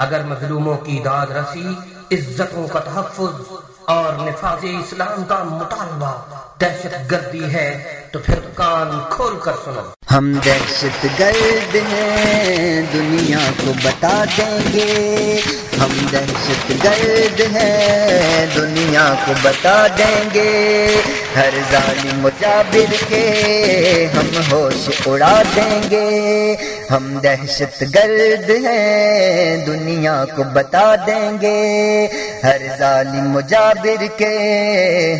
اگر مظلوموں کی داد رسی، عزتوں کا تحفظ اور نفاذ اسلام کا مطالبہ دہشت گردی ہے، تو پھر کان کھول کر سنو۔ ہم دہشت گرد ہیں، دنیا کو بتا دیں گے۔ ہم دہشت گرد ہیں، دنیا کو بتا دیں گے۔ ہر ظالم مجابر کے ہم ہوش اڑا دیں گے۔ ہم دہشت گرد ہیں، دنیا کو بتا دیں گے۔ ہر ظالم مجابر کے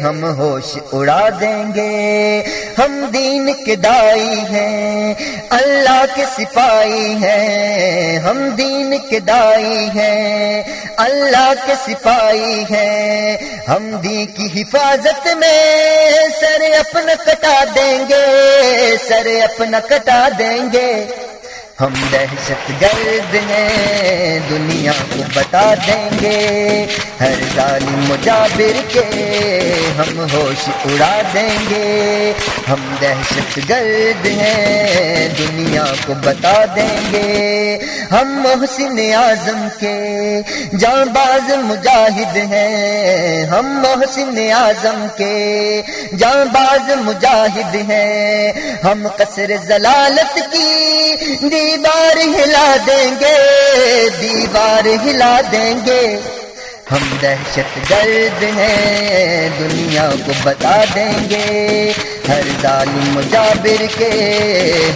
ہم ہوش اڑا دیں گے۔ ہم دین کے دائی ہیں، اللہ کے سپاہی ہیں۔ ہم دین کے دائی ہیں، اللہ کے سپاہی ہیں۔ ہم دی کی حفاظت میں سر اپنا کٹا دیں گے سر اپنا کٹا دیں گے۔ ہم دہشت گرد ہیں، دنیا کو بتا دیں گے۔ ہر ظالم مجابر کے ہم ہوش اڑا دیں گے۔ ہم دہشت گرد ہیں، دنیا کو بتا دیں گے۔ ہم محسن اعظم کے جان باز مجاہد ہیں۔ ہم محسن اعظم کے جان باز مجاہد ہیں۔ ہم قصر ضلالت کی دیوار ہلا دیں گے، دیوار ہلا دیں گے۔ ہم دہشت گرد ہیں، دنیا کو بتا دیں گے۔ ہر ظالم مجابر کے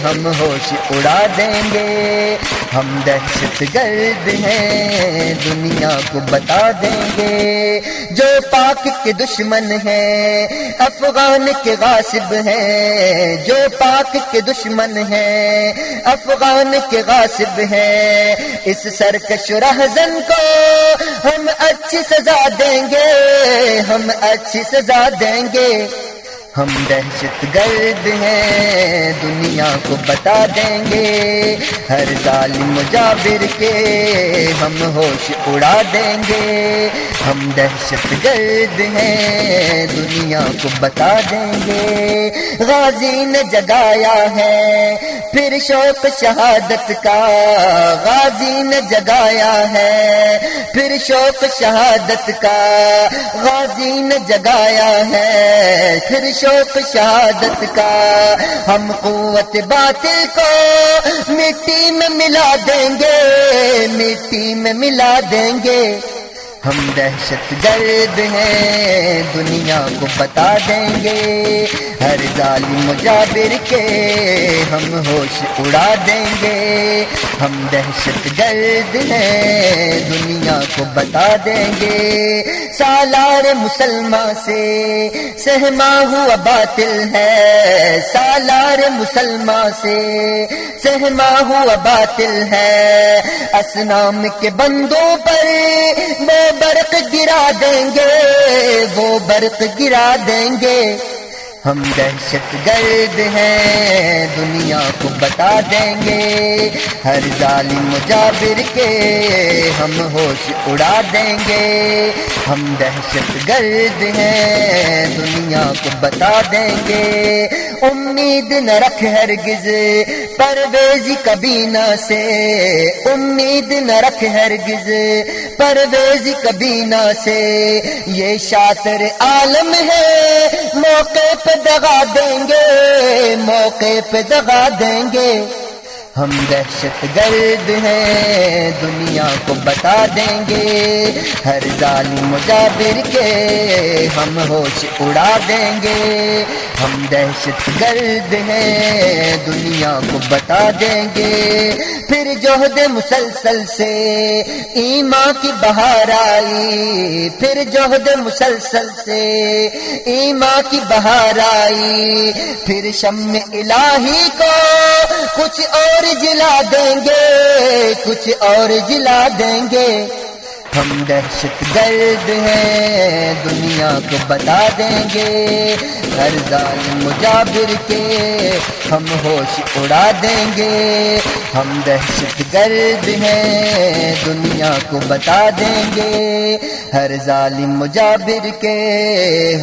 ہم ہوش اڑا دیں گے۔ ہم دہشت گرد ہیں، دنیا کو بتا دیں گے۔ جو پاک کے دشمن ہیں، افغان کے غاصب ہیں۔ جو پاک کے دشمن ہیں، افغان کے غاصب ہیں۔ اس سرکش رہزن کو ہم اچھی سزا دیں گے۔ ہم اچھی سزا دیں گے۔ ہم دہشت گرد ہیں، دنیا کو بتا دیں گے۔ ہر ظالم مجابر کے ہم ہوش اڑا دیں گے۔ ہم دہشت گرد ہیں، دنیا کو بتا دیں گے۔ غازی نے جگایا ہے پھر شوق شہادت کا۔ غازی نے جگایا ہے پھر شوق شہادت کا۔ غازی نے جگایا ہے پھر شوق شہادت کا۔ ہم قوت باطل کو مٹی میں ملا دیں گے، مٹی میں ملا دیں گے۔ ہم دہشت گرد ہیں، دنیا کو بتا دیں گے۔ ہر ظالم مجابر کے ہم ہوش اڑا دیں گے۔ ہم دہشت گرد ہیں، دنیا کو بتا دیں گے۔ سالار مسلمان سے سہما ہوا باطل ہے۔ سالار مسلمان سے سہما ہوا باطل ہے۔ اسنام کے بندوں پر وہ برق گرا دیں گے، وہ برق گرا دیں گے۔ ہم دہشت گرد ہیں، دنیا کو بتا دیں گے۔ ہر ظالم مجابر کے ہم ہوش اڑا دیں گے۔ ہم دہشت گرد ہیں، دنیا کو بتا دیں گے۔ امید نہ رکھ ہرگز پرویز کبینہ سے امید نہ رکھ ہرگز، پرویز کبینہ سے یہ شاطر عالم ہے، موقع پہ دگا دیں گے، موقع پہ دگا دیں گے۔ ہم دہشت گرد ہیں، دنیا کو بتا دیں گے۔ ہر ظالم مجابر کے ہم ہوش اڑا دیں گے۔ ہم دہشت گرد ہیں، دنیا کو بتا دیں گے۔ پھر جوہد مسلسل سے ایمان کی بہار آئی۔ پھر جوہد مسلسل سے ایمان کی بہار آئی۔ پھر شم الہی کو کچھ اور جلا دیں گے کچھ اور جلا دیں گے۔ ہم دہشت گرد ہیں، دنیا کو بتا دیں گے۔ ہر ظالم مجابر کے ہم ہوش اڑا دیں گے۔ ہم دہشت گرد ہیں، دنیا کو بتا دیں گے۔ ہر ظالم مجابر کے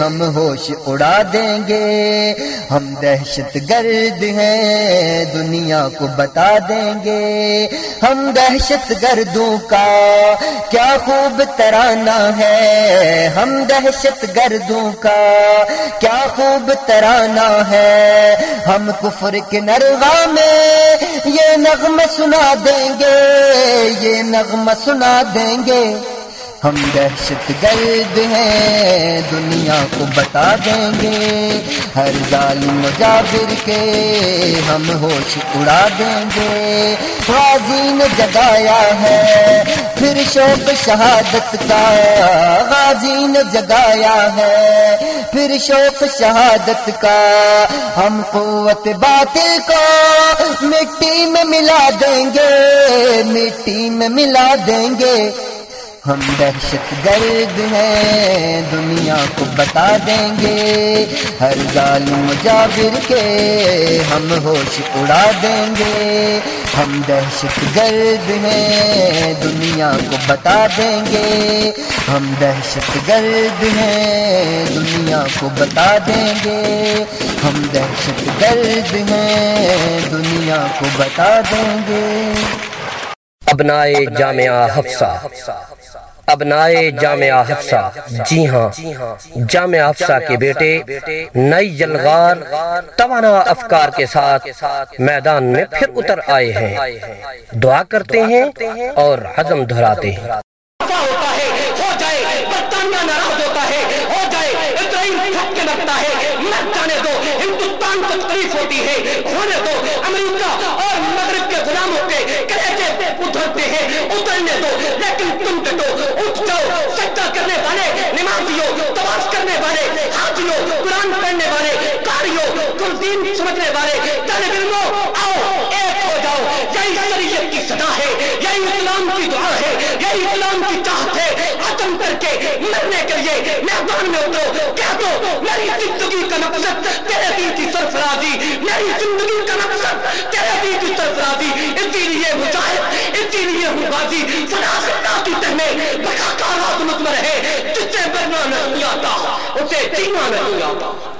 ہم ہوش اڑا دیں گے۔ ہم دہشت گرد ہیں، دنیا کو بتا دیں گے۔ ہم دہشت گردوں کا کیا خوب ترانہ ہے ہم دہشت گردوں کا، کیا خوب ترانہ ہے ہم کفر کے نرغا میں یہ نغمہ سنا دیں گے، یہ نغمہ سنا دیں گے۔ ہم دہشت گرد ہیں، دنیا کو بتا دیں گے۔ ہر ظالم مجابر کے ہم ہوش اڑا دیں گے۔ غازی نے جگایا ہے، پھر شوق شہادت کا۔ غازی نے جگایا ہے، پھر شوق شہادت کا۔ ہم قوت باطل کو مٹی میں ملا دیں گے، مٹی میں ملا دیں گے۔ ہم دہشت گرد ہیں، دنیا کو بتا دیں گے۔ ہر ظالم مجابر کے ہم ہوش اڑا دیں گے۔ ہم دہشت گرد ہیں، دنیا کو بتا دیں گے۔ ہم دہشت گرد ہیں، دنیا کو بتا دیں گے۔ ہم دہشت گرد ہیں، دنیا کو بتا دیں گے۔ ابنائے جامعہ حفصہ۔ ابنائے جامعہ حفصہ۔ جی ہاں۔ جامعہ حفصہ کے بیٹے نئی جلغار توانا افکار کے ساتھ میدان میں پھر اتر آئے ہیں۔ دعا کرتے ہیں اور حضم دہراتے ہیں۔ ہندوستان کو تکلیف ہوتی ہے ہونے دو، امریکہ اور مغرب کے غلاموں کے کلیجے اترتے ہیں، اترنے دو، لیکن تم پہ تو اٹھ جاؤ۔ سجدہ کرنے والے، نمازیوں تواف کرنے والے، حاجیوں، قرآن پڑھنے والے، کاریوں کل دین سمجھنے والے طالب علموں آؤ، ایک ہو جاؤ۔ یہی شریعت کی صدا ہے، یہی اسلام کی دعا ہے، یہی اسلام کی چاہت ہے۔ ختم کر کے مرنے کے لیے میدان میں اترو۔ کہہ دو، میری زندگی کا مقصد تیرے دین کی سرفرازی، میری زندگی کا مقصد تیرے دین کی سرفرازی اسی لیے مجاہد، اسی لیے ہوں غازی۔ فلا سکتا کی تہنے بقا کا عظمت میں رہے، جس سے مرنا نہیں آتا، اسے جینا نہیں آتا۔